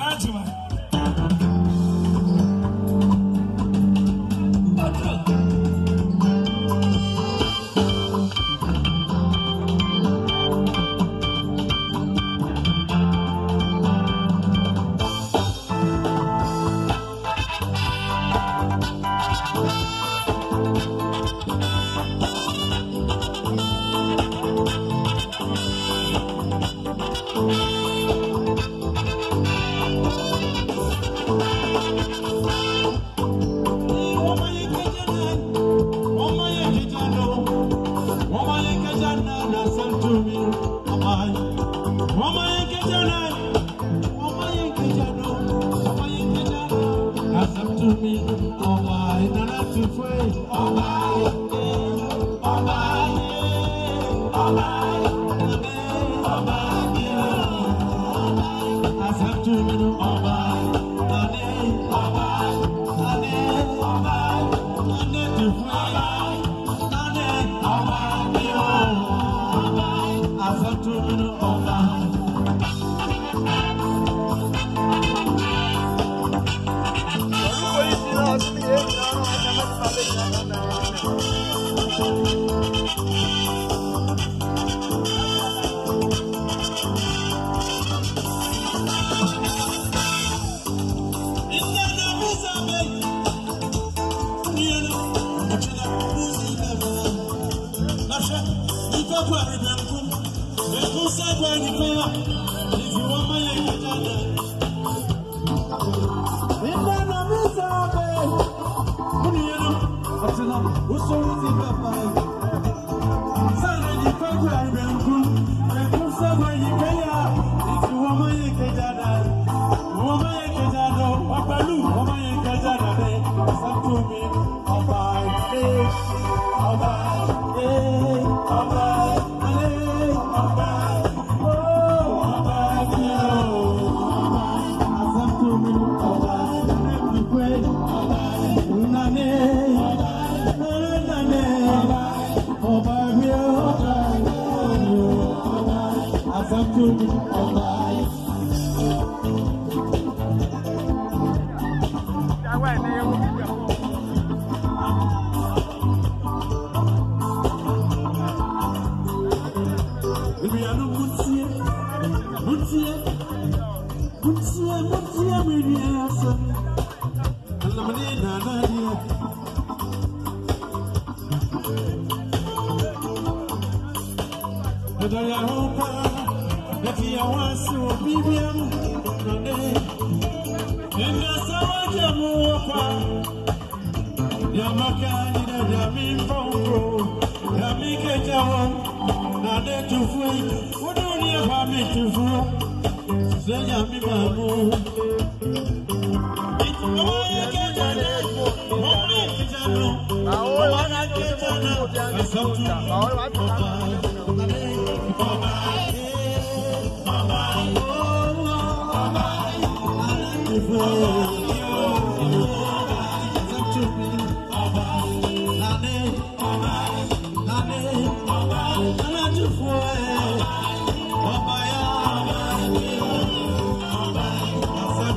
Pará demais. Oh, my, na na, tu fue. Oh, my. Thank you. Whether you're home, if you want to be young, and that's how I am over. Yamakani, I mean, from Pro, Yamika, now they're too free. What do you have me to fool? Say, Yamima, move. It's my kitchen. I want to get on.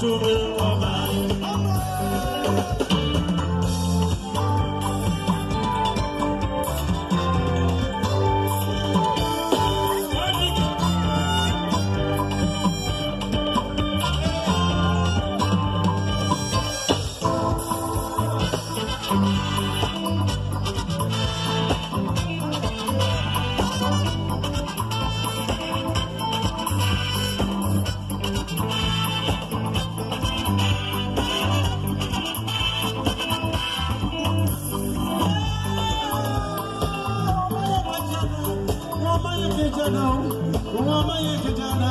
Thank you. kijano, uwamba ye kijana,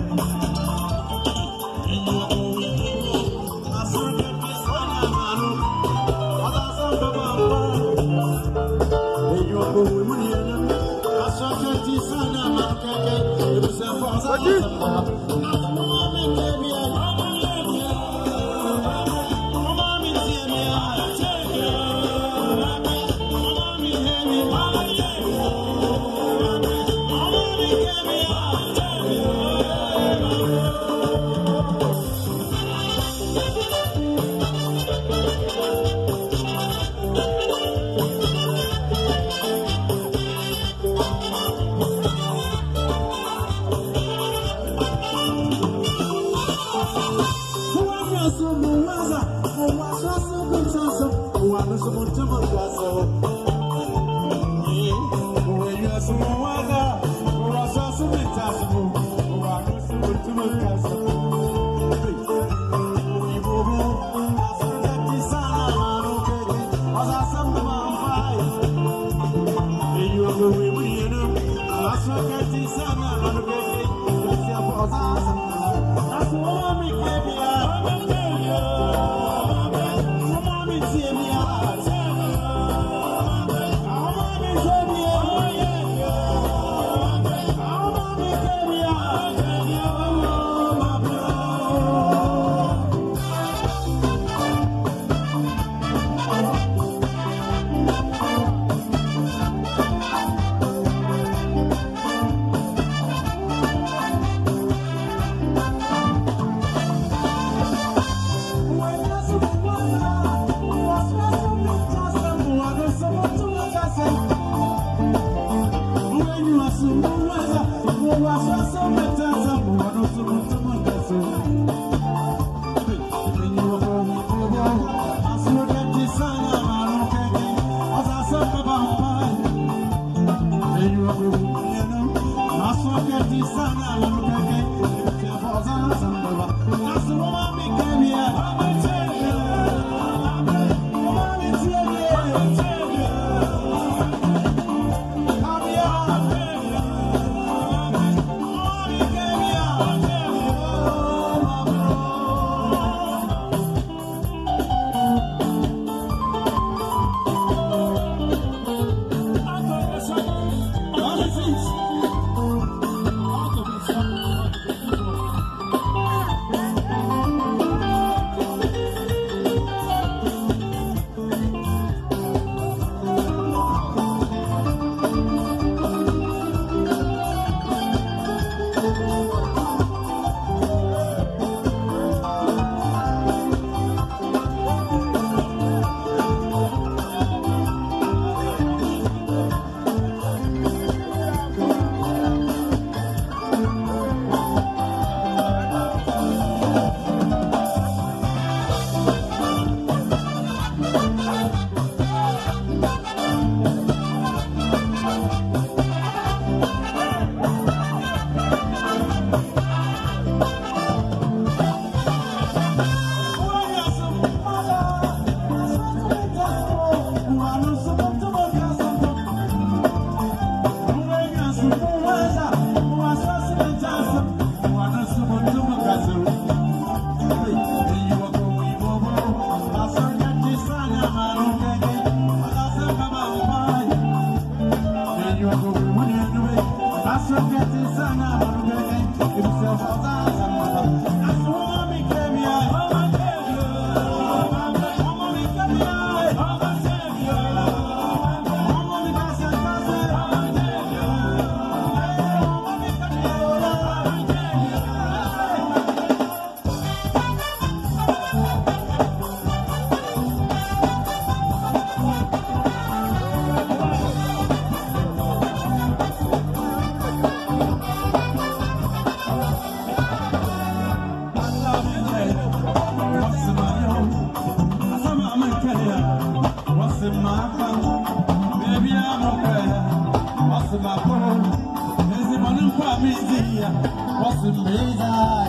知道。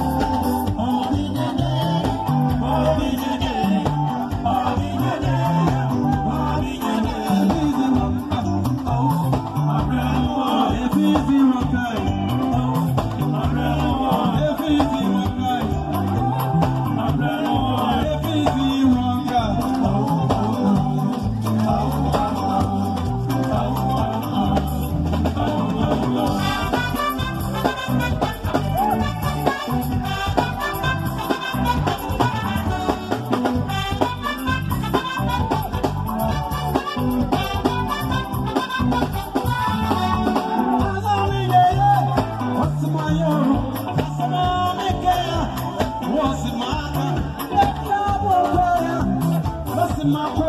my